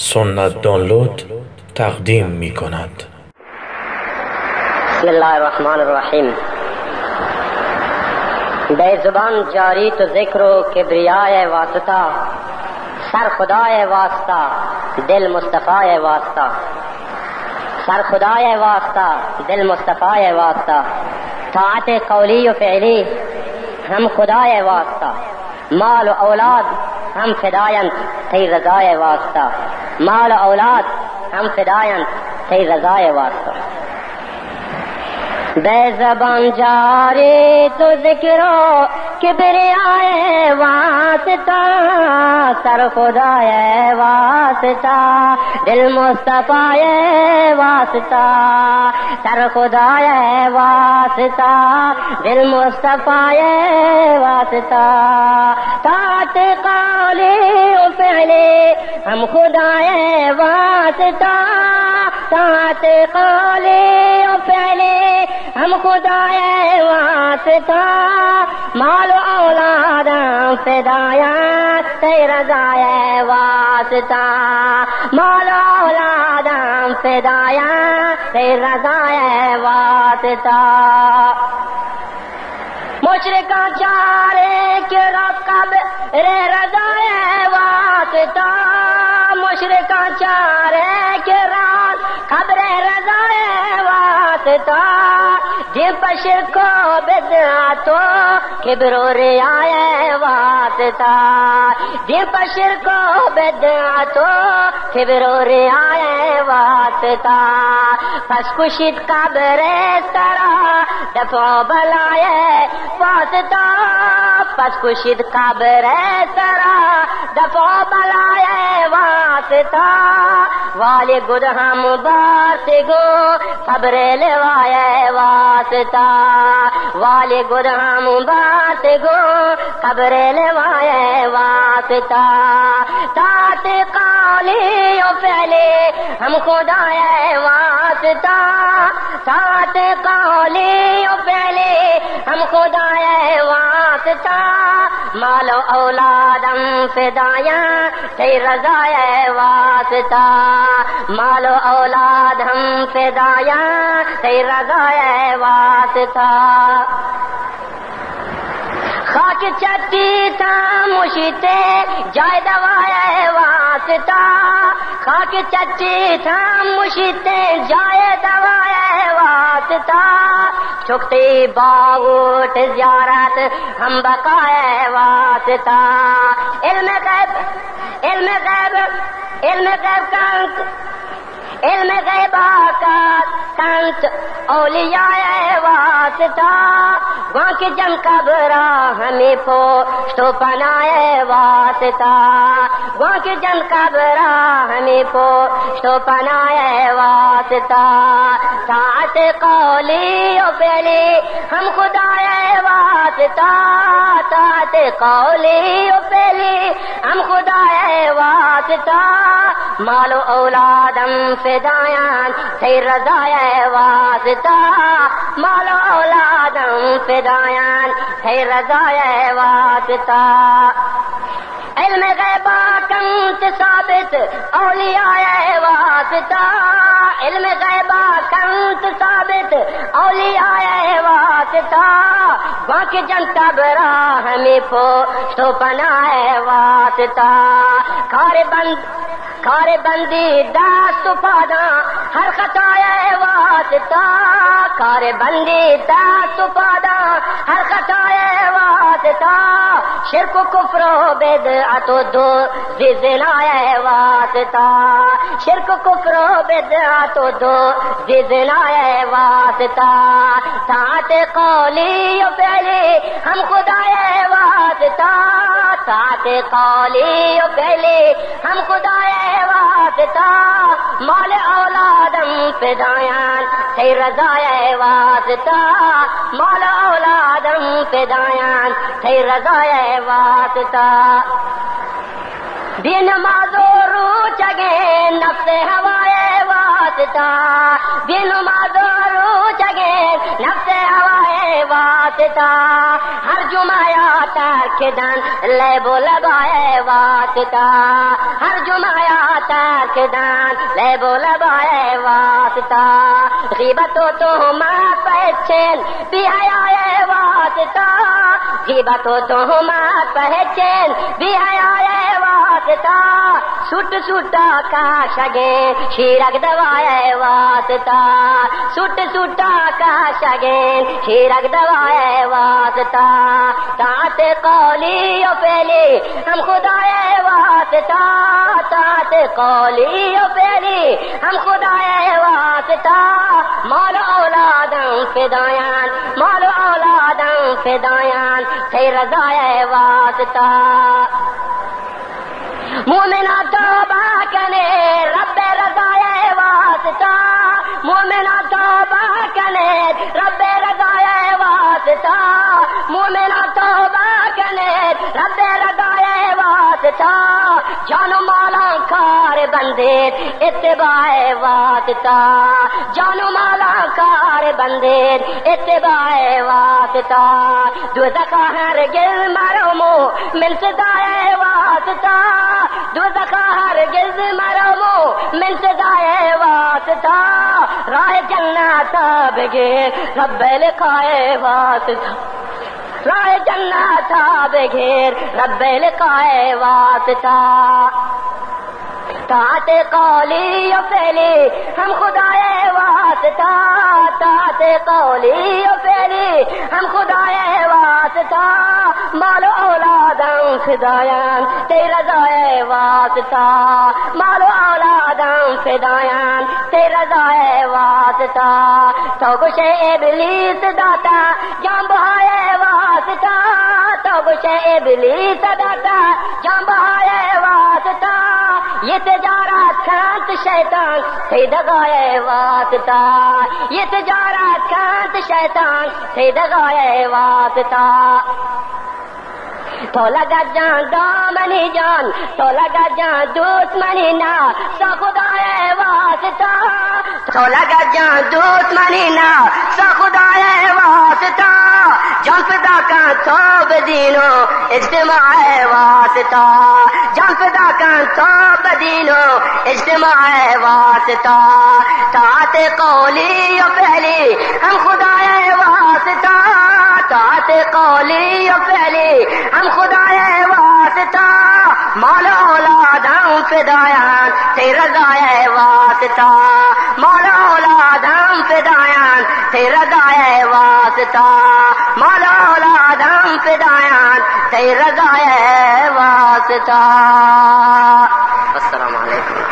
سنت دانلود تقدیم می کند. بسم الله الرحمن الرحیم. به زبان جاری تو ذکر و کبریای واسطہ سر خدای واسطہ دل مصطفی واسطہ سر خدای واسطہ دل مصطفی واسطہ طاعت قولی و فعلی ہم خدای واسطہ مال و اولاد ہم فدایند تی رضای واسطہ مال و اولاد ہم فدائن تی رضائے واسطہ۔ بے زبان جاری تو ذکرو کبریائے واسطہ، سر خدائے واسطہ، دل مصطفیٰ واسطہ، سر خدائے واسطہ، دل مصطفیٰ واسطہ۔ تات قولی و فعلی ہم خدائے واسطہ۔ تات قولی و فعلی ہم خدائے واسطہ۔ مال و اولاد فدایا، تیرا رضائے واسطہ۔ مال و اولاد فدایا، تیرا رضائے واسطہ۔ مشرقہ چارے کے رقب رے رضائے واسطہ۔ مشرقہ چارے کے رات خبر رضائے واسطہ۔ جی بشر کو بدعا تو کبرو رعایہ واسطہ۔ جی بشر کو بدعا تو کبرو رعایہ واسطہ۔ پس کشید قبر سرا دفع بلائے واسطہ۔ پس کشید قبر ترا دفع بلائے واسطہ۔ والے گد ہم بات گو خبر لوائے واسطہ۔ والے گد ہم بات گو خبر لوائے واسطہ۔ تات قالی پہلے ہم خدا واسطہ۔ تات قالی و پہلے ہم خدا ہے واسطہ۔ مالو اولادم فدایا تی رضا ہے واسطہ۔ مالو اولاد ہم فدایا تی رضا ہے واسطہ۔ خاک چتی تھا مشتے جائے دوایا ہے واسطہ۔ خاک چچی تھا مشتے جائے دوایا واسطہ۔ چکتی باغوٹ زیارت ہم بقائے واسطہ۔ علم غیب علم غیب علم غیب کنت علم غیبا کا کنت اولیاء واسطہ۔ وہاں کی جن قبرا ہمیں پوشتو پنائے واسطہ۔ وہاں کی جن قبرا ہمیں پوشتو پنائے واسطہ ساتھ قولی و پہلی ہم خدا واسطہ ساتھ قولی و پہلی ہم خدا واسطہ مالو اولادم فدایان، سی رضای واسطہ مالو اولادم فدایان، سی رضای واسطہ۔ علم غیبا کنت ثابت، اولیاء واسطہ۔ علم غیبا کنت ثابت، اولیاء واسطہ۔ باقی جنتا برا ہمیں پو تو پناہ واسطہ۔ کار بند کار بندی داس پادا ہر خطا واسطہ۔ کار بندی داس پادا ہر خطا واسطہ شرک کفرو بید اتو دو زلزلہ واسطہ۔ شرک کفرو بید اتو دو زلزلہ واسطہ۔ سات قولی و پہلی ہم خدا واسطہ۔ سات قولی و پہلی ہم خدا واسطہ، مال اولادم فدایان۔ سی رضا واسطہ، مال اولادم فدایان۔ سی رضا واسطہ۔ دن مادورو چگے، نفس ہوائے واسطہ۔ دن مادورو چگے، نفس واسطہ واسطہ ہر جمایا ترک دن لے بو لگائے واسطہ۔ ہر جمایا ترک دن لے بو لگائے واسطہ۔ غیبت و تو مات پہچین، بھی آئے واسطہ۔ غیبت و تو مات پہچین، بھی آئے واسطہ سٹ سٹا کا شگے شیرک دوائے واسطہ سٹ سٹا کا شگے شیرک دوائے واسطہ تات قولی او پہلی ہم خدائے واسطہ تات قولی او پہلی ہم خدائے واسطہ مال اولادم فدایان مال اولادم فدایان سی رضائے واسطہ مومنا توبہ کنے رب رضائے واسطہ۔ مومنا توبہ کنے رب رضائے واسطہ۔ مومنا توبہ کنے رب رضائے واسطہ۔ جانو مالا کار بندے، اتباع واسطہ۔ جانو مالا کار بندے، اتباع واسطہ۔ دو دکا ہر گل مرو مو من واسطہ۔ دو دکا ہر گل مرو مو من صدائے واسطہ، راہ جنت بگے رب لکھائے واسطہ۔ راہ جنت بغیر رب لکھائے واسطہ۔ تات قولی و پہلی ہم خدائے واسطہ تات قولی و پہلی ہم خدائے واسطہ مالو اولادم فدایان تیرا دائے واسطہ مالو اولادم فدایان تیرا دائے واسطہ۔ تو کچھ ابلیس داتا جام بہائے واسطہ تو ابلیس داتا جام بہائے واسطہ، یہ تجارت کھانت شیطان سی دگائے واسطہ۔ یہ تجارت کھانت شیطان سی دگائے واسطہ۔ تو لگا جان دامنی جان، تو لگا جان دوت منی نا، سا خدا خدای واسطہ۔ تو لگا جان دوت منی نا، سا خدا خدای واسطہ۔ جان کا تو بدینو اجتماع واسطہ۔ جان فدا کا تو بدینو اجتماع واسطہ۔ تات قولی و پہلی ہم خدای واسطہ۔ تات قولی و پہلی ہم خدای واسطہ۔ مولا اولادم فدایان تیرا گائے واسطہ۔ مولا اولادم فدایان تیرا گایا واسطہ۔ مالا مولا اولادم فدایان تیرا گایا واسطہ۔ السلام علیکم۔